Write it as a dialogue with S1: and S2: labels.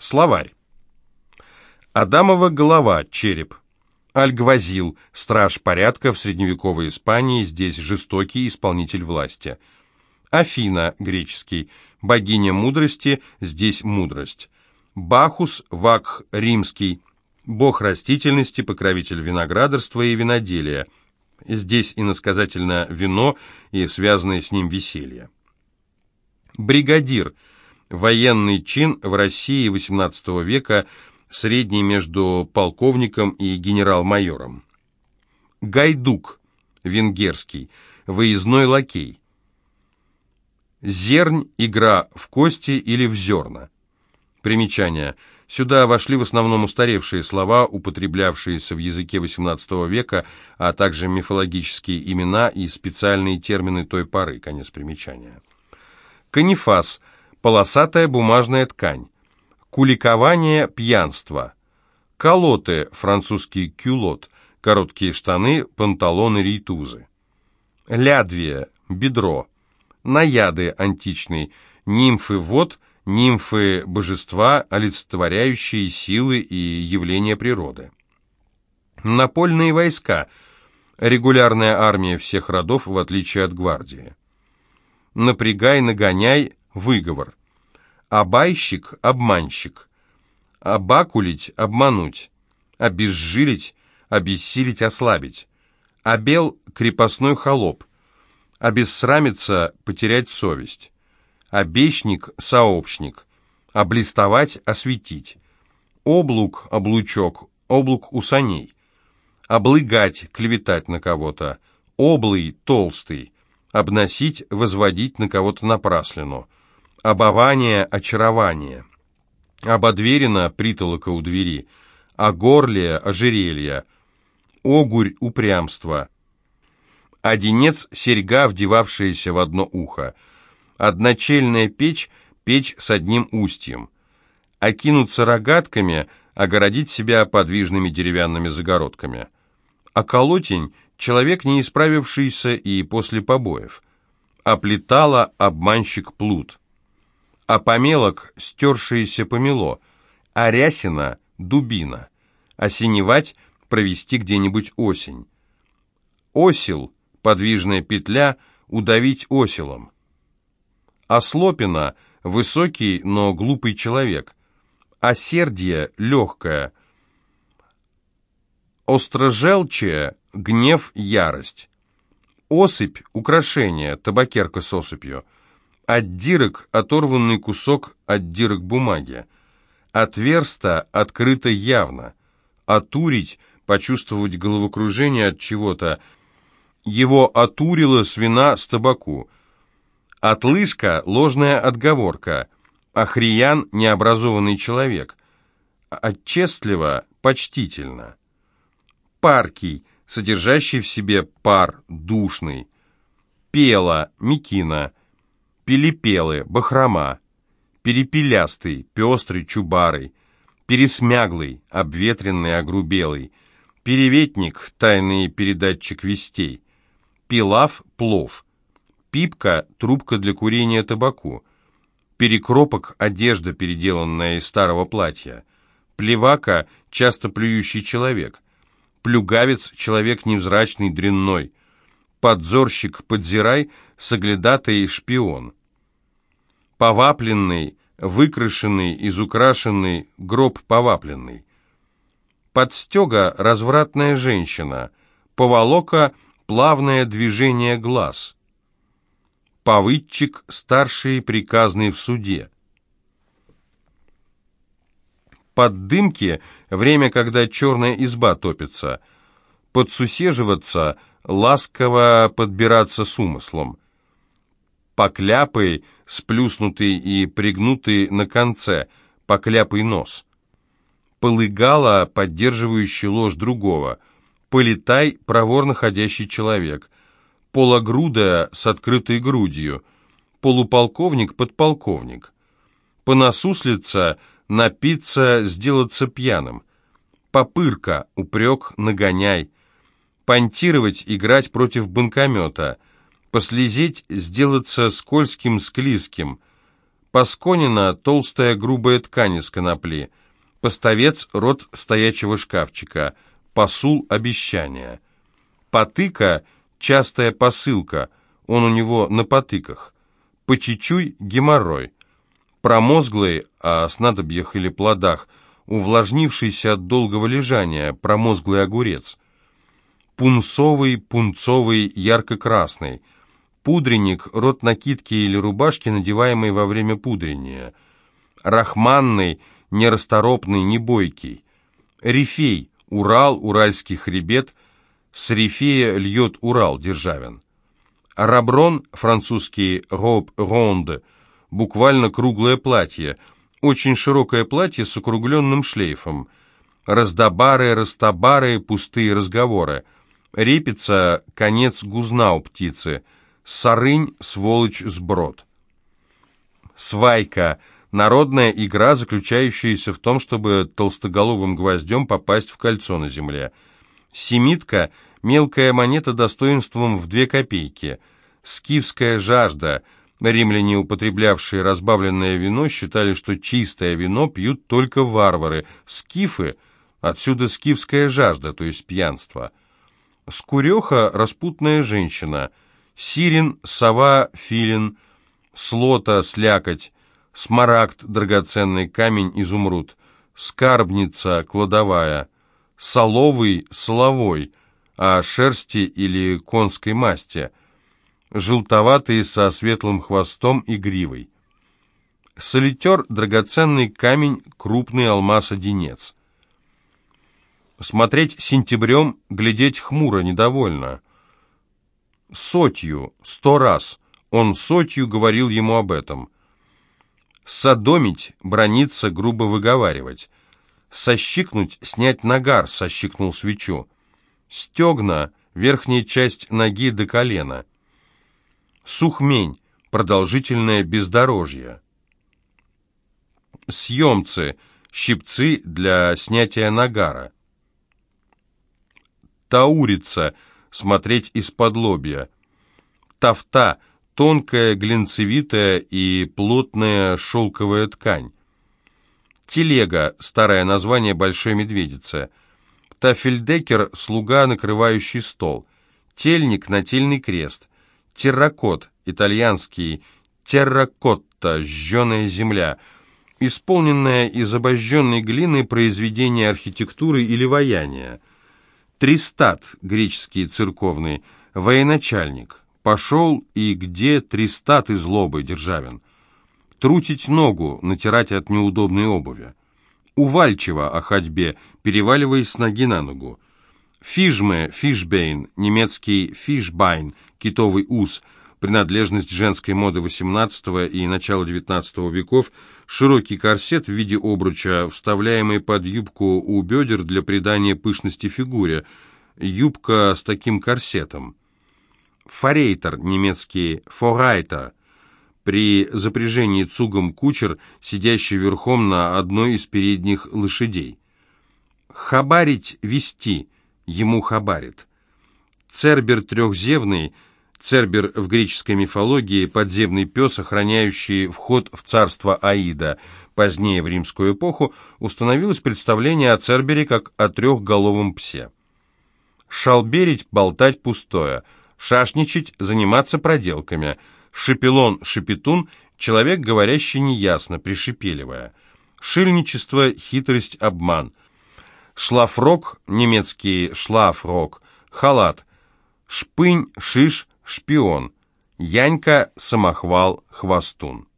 S1: Словарь. Адамова голова, череп. Альгвазил, страж порядка в средневековой Испании, здесь жестокий исполнитель власти. Афина, греческий, богиня мудрости, здесь мудрость. Бахус, вакх, римский, бог растительности, покровитель виноградарства и виноделия. Здесь иносказательно вино и связанное с ним веселье. Бригадир, военный чин в России XVIII века – средний между полковником и генерал-майором. Гайдук, венгерский, выездной лакей. Зернь – игра в кости или в зерна. Примечание. Сюда вошли в основном устаревшие слова, употреблявшиеся в языке XVIII века, а также мифологические имена и специальные термины той поры. Конец примечания. Канифас – полосатая бумажная ткань. Куликование, пьянство. Колоты, французский кюлот, короткие штаны, панталоны, рейтузы. Лядвие, бедро. Наяды, античный, нимфы вод, нимфы божества, олицетворяющие силы и явления природы. Напольные войска, регулярная армия всех родов, в отличие от гвардии. Напрягай, нагоняй, выговор. Обайщик – обманщик. Обакулить – обмануть. Обезжилить – обессилить, ослабить. Обел – крепостной холоп. Обессрамиться – потерять совесть. Обещник – сообщник. Облистовать – осветить. Облук – облучок, облук у саней. Облыгать – клеветать на кого-то. Облый – толстый. Обносить – возводить на кого-то напраслину обование, очарование. Ободверено притолока у двери, а горле ожерелья, огурь упрямство. Одинец серьга, вдевавшаяся в одно ухо. Одночельная печь, печь с одним устьем. Окинуться рогатками, огородить себя подвижными деревянными загородками. Околотень — человек, не исправившийся и после побоев. Оплетала обманщик плут а помелок стершееся помело, а рясина — дубина, осеневать — провести где-нибудь осень. Осел — подвижная петля, удавить оселом. Ослопина — высокий, но глупый человек. Осердие — легкое. Острожелчие — гнев, ярость. Осыпь — украшение, табакерка с осыпью — Отдирок – оторванный кусок отдирок бумаги. Отверсто – открыто явно. Отурить – почувствовать головокружение от чего-то. Его отурила свина с табаку. Отлышка – ложная отговорка. Охриян – необразованный человек. Отчестливо – почтительно. Паркий – содержащий в себе пар, душный. Пела – мекина – Пелепелы, бахрома, перепелястый, пестрый, чубарый, пересмяглый, обветренный, огрубелый, переветник, тайный передатчик вестей, пилав, плов, пипка, трубка для курения табаку, перекропок, одежда, переделанная из старого платья, плевака, часто плюющий человек, плюгавец, человек невзрачный, дрянной, подзорщик, подзирай, соглядатый, шпион – повапленный, выкрашенный, изукрашенный, гроб повапленный. Подстега – развратная женщина, поволока – плавное движение глаз. Повыдчик – старший приказный в суде. Поддымки – время, когда черная изба топится. Подсусеживаться – ласково подбираться с умыслом. Покляпый – сплюснутый и пригнутый на конце, покляпый нос. Полыгала, поддерживающий ложь другого. Полетай, проворно ходящий человек. Пологрудая с открытой грудью. Полуполковник, подполковник. Понасуслица, напиться, сделаться пьяным. Попырка, упрек, нагоняй. Понтировать, играть против банкомета – Послезеть, сделаться скользким, склизким. Пасконина – толстая грубая ткань из конопли. Поставец – рот стоячего шкафчика. Посул – обещание. Потыка – частая посылка, он у него на потыках. Почечуй – геморрой. Промозглый, о снадобьях или плодах, увлажнившийся от долгого лежания, промозглый огурец. Пунцовый, пунцовый, ярко-красный. Пудренник – рот накидки или рубашки, надеваемой во время пудрения. Рахманный, нерасторопный, небойкий. Рифей – Урал, Уральский хребет. С рифея льет Урал, Державин. Раброн, французский «роб ронде», буквально круглое платье, очень широкое платье с округленным шлейфом. Раздобары, растабары, пустые разговоры. Репица — конец гузна у птицы. Сарынь — сволочь сброд. Свайка — народная игра, заключающаяся в том, чтобы толстоголовым гвоздем попасть в кольцо на земле. Семитка — мелкая монета достоинством в две копейки. Скифская жажда — Римляне, употреблявшие разбавленное вино, считали, что чистое вино пьют только варвары. Скифы, отсюда скифская жажда, то есть пьянство. Скуреха – распутная женщина. Сирин – сова, филин. Слота – слякоть. Смарагд – драгоценный камень, изумруд. Скарбница – кладовая. Соловый – соловой, а шерсти или конской масти. Желтоватый со светлым хвостом и гривой. Солитер – драгоценный камень, крупный алмаз-одинец. Смотреть сентябрем, глядеть хмуро, недовольно. Сотью, сто раз. Он сотью говорил ему об этом. Содомить, брониться, грубо выговаривать. Сощикнуть, снять нагар, сощикнул свечу. Стегна, верхняя часть ноги до колена. Сухмень, продолжительное бездорожье. Съемцы, щипцы для снятия нагара. Таурица, смотреть из-под лобья. Тафта, тонкая, глинцевитая и плотная шелковая ткань. Телега, старое название большой медведицы. Тафельдекер, слуга, накрывающий стол. Тельник, нательный крест. Терракот, итальянский. Терракотта, жженая земля. Исполненное из обожженной глины произведение архитектуры или ваяния. Тристат, греческий церковный, военачальник. Пошел и где Тристат из злобы, Державин. Трутить ногу, натирать от неудобной обуви. Увальчиво о ходьбе, переваливаясь с ноги на ногу. Фижмы, фишбейн, немецкий Fischbein, китовый ус – принадлежность женской моды XVIII и начала XIX веков, широкий корсет в виде обруча, вставляемый под юбку у бедер для придания пышности фигуре, юбка с таким корсетом. Форейтор, немецкий Vorreiter, при запряжении цугом кучер, сидящий верхом на одной из передних лошадей. Хабарить, вести, ему хабарит. Цербер трехзевный – Цербер в греческой мифологии – подземный пес, охраняющий вход в царство Аида. Позднее, в римскую эпоху, установилось представление о Цербере как о трехголовом псе. Шалберить – болтать пустое. Шашничать – заниматься проделками. Шепелон – шепетун – человек, говорящий неясно, пришепеливая. Шильничество – хитрость, обман. Шлафрок – немецкий шлафрок – халат. Шпынь, шиш – шпион. Янька, самохвал, хвостун.